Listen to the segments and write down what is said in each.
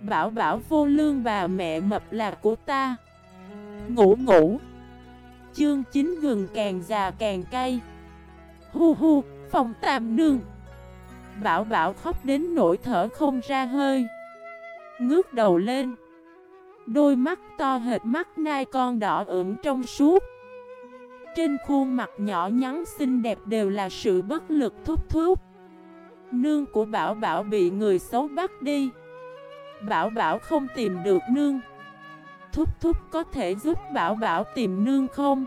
Bảo bảo vô lương bà mẹ mập là của ta. Ngủ ngủ. Chương 9 gừng càng già càng cay. Hu hu, phòng tam nương. Bảo bảo khóc đến nỗi thở không ra hơi. Ngước đầu lên. Đôi mắt to hệt mắt nai con đỏ ửng trong suốt. Trên khuôn mặt nhỏ nhắn xinh đẹp đều là sự bất lực thúc thúc. Nương của Bảo Bảo bị người xấu bắt đi. Bảo Bảo không tìm được nương. Thúc thúc có thể giúp Bảo Bảo tìm nương không?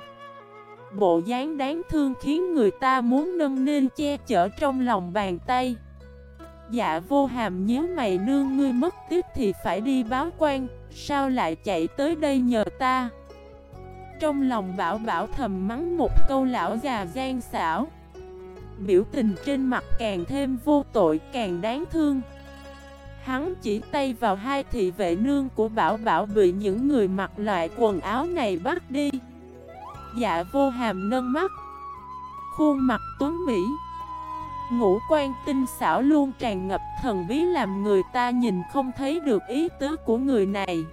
Bộ dáng đáng thương khiến người ta muốn nâng nên che chở trong lòng bàn tay. Dạ vô hàm nhớ mày nương ngươi mất tiếp thì phải đi báo quan, Sao lại chạy tới đây nhờ ta? Trong lòng bảo bảo thầm mắng một câu lão già gian xảo. Biểu tình trên mặt càng thêm vô tội, càng đáng thương. Hắn chỉ tay vào hai thị vệ nương của Bảo Bảo bị những người mặc loại quần áo này bắt đi. Dạ vô hàm nâng mắt. Khuôn mặt tuấn Mỹ. Ngũ quan tinh xảo luôn tràn ngập thần bí làm người ta nhìn không thấy được ý tứ của người này.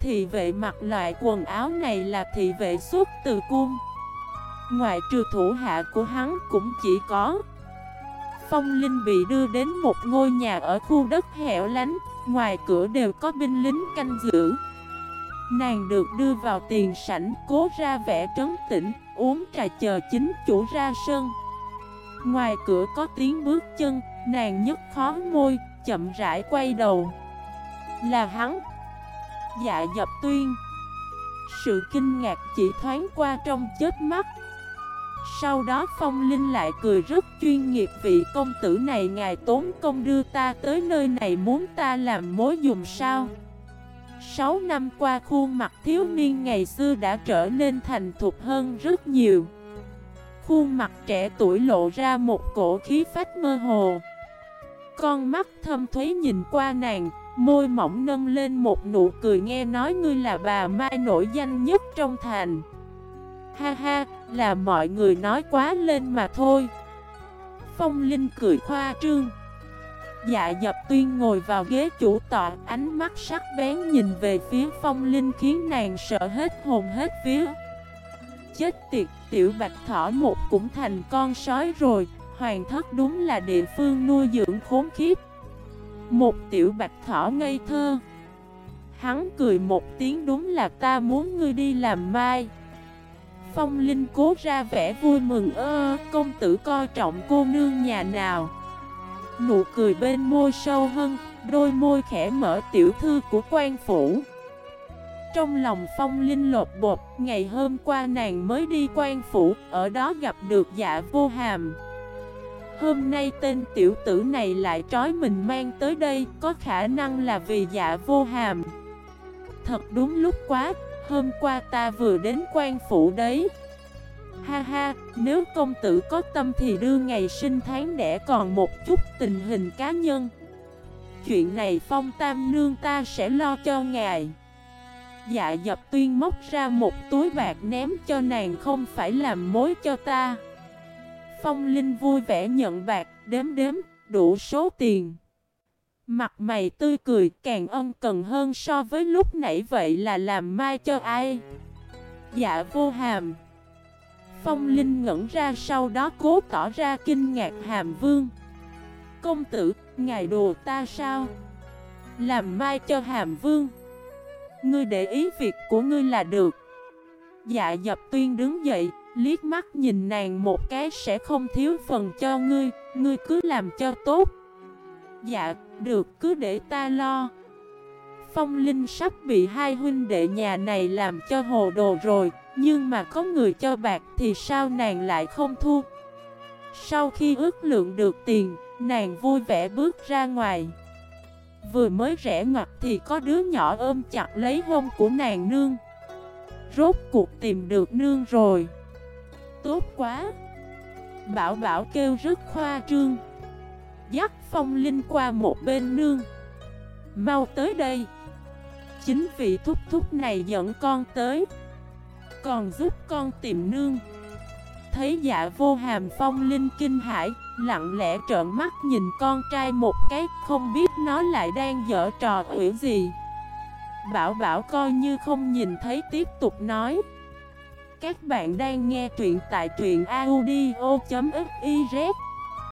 Thị vệ mặc loại quần áo này là thị vệ xuất từ cung. Ngoại trừ thủ hạ của hắn cũng chỉ có Phong Linh bị đưa đến một ngôi nhà ở khu đất hẻo lánh, Ngoài cửa đều có binh lính canh giữ. Nàng được đưa vào tiền sảnh, Cố ra vẻ trấn tĩnh, Uống trà chờ chính chủ ra sân. Ngoài cửa có tiếng bước chân, Nàng nhấc khó môi, Chậm rãi quay đầu. Là hắn. Dạ dập tuyên. Sự kinh ngạc chỉ thoáng qua trong chết mắt sau đó Phong Linh lại cười rất chuyên nghiệp vị công tử này ngài tốn công đưa ta tới nơi này muốn ta làm mối dùng sao? Sáu năm qua khuôn mặt thiếu niên ngày xưa đã trở nên thành thục hơn rất nhiều. Khuôn mặt trẻ tuổi lộ ra một cổ khí phách mơ hồ. Con mắt thâm thuế nhìn qua nàng, Môi mỏng nâng lên một nụ cười nghe nói ngươi là bà Mai nổi danh nhất trong thành. Ha ha, là mọi người nói quá lên mà thôi. Phong Linh cười khoa trương. Dạ dập tuyên ngồi vào ghế chủ tọa Ánh mắt sắc bén nhìn về phía phong linh khiến nàng sợ hết hồn hết phía Chết tiệt tiểu bạch thỏ một cũng thành con sói rồi Hoàng thất đúng là địa phương nuôi dưỡng khốn khiếp Một tiểu bạch thỏ ngây thơ. Hắn cười một tiếng đúng là ta muốn ngươi đi làm mai. Phong Linh cố ra vẻ vui mừng ơ công tử coi trọng cô nương nhà nào? Nụ cười bên môi sâu hơn, đôi môi khẽ mở tiểu thư của quan phủ. Trong lòng Phong Linh lột bột, ngày hôm qua nàng mới đi quan phủ, ở đó gặp được dạ vô hàm. Hôm nay tên tiểu tử này lại trói mình mang tới đây, có khả năng là vì dạ vô hàm. Thật đúng lúc quá, Hôm qua ta vừa đến quan phủ đấy. Ha ha, nếu công tử có tâm thì đưa ngày sinh tháng đẻ còn một chút tình hình cá nhân. Chuyện này phong tam nương ta sẽ lo cho ngài. Dạ dập tuyên móc ra một túi bạc ném cho nàng không phải làm mối cho ta. Phong Linh vui vẻ nhận bạc, đếm đếm, đủ số tiền. Mặt mày tươi cười càng ân cần hơn so với lúc nãy vậy là làm mai cho ai? Dạ vô hàm. Phong Linh ngẩn ra sau đó cố tỏ ra kinh ngạc hàm vương. Công tử, ngài đồ ta sao? Làm mai cho hàm vương. Ngươi để ý việc của ngươi là được. Dạ dập tuyên đứng dậy Liếc mắt nhìn nàng một cái sẽ không thiếu phần cho ngươi Ngươi cứ làm cho tốt. Dạ, được cứ để ta lo. Phong Linh sắp bị hai huynh đệ nhà này làm cho hồ đồ rồi Nhưng mà có người cho bạc thì sao nàng lại không thu? Sau khi ước lượng được tiền, nàng vui vẻ bước ra ngoài. Vừa mới rẽ ngoặt thì có đứa nhỏ ôm chặt lấy hông của nàng nương. Rốt cuộc tìm được nương rồi. Tốt quá! Bảo bảo kêu rất khoa trương. Dắt phong linh qua một bên nương. Mau tới đây. Chính vị thúc thúc này dẫn con tới. Còn giúp con tìm nương. Thấy dạ vô hàm phong linh kinh hải Lặng lẽ trợn mắt nhìn con trai một cái, Không biết nó lại đang dở trò quỷ gì. Bảo bảo coi như không nhìn thấy tiếp tục nói. Các bạn đang nghe truyện tại truyện audio.fif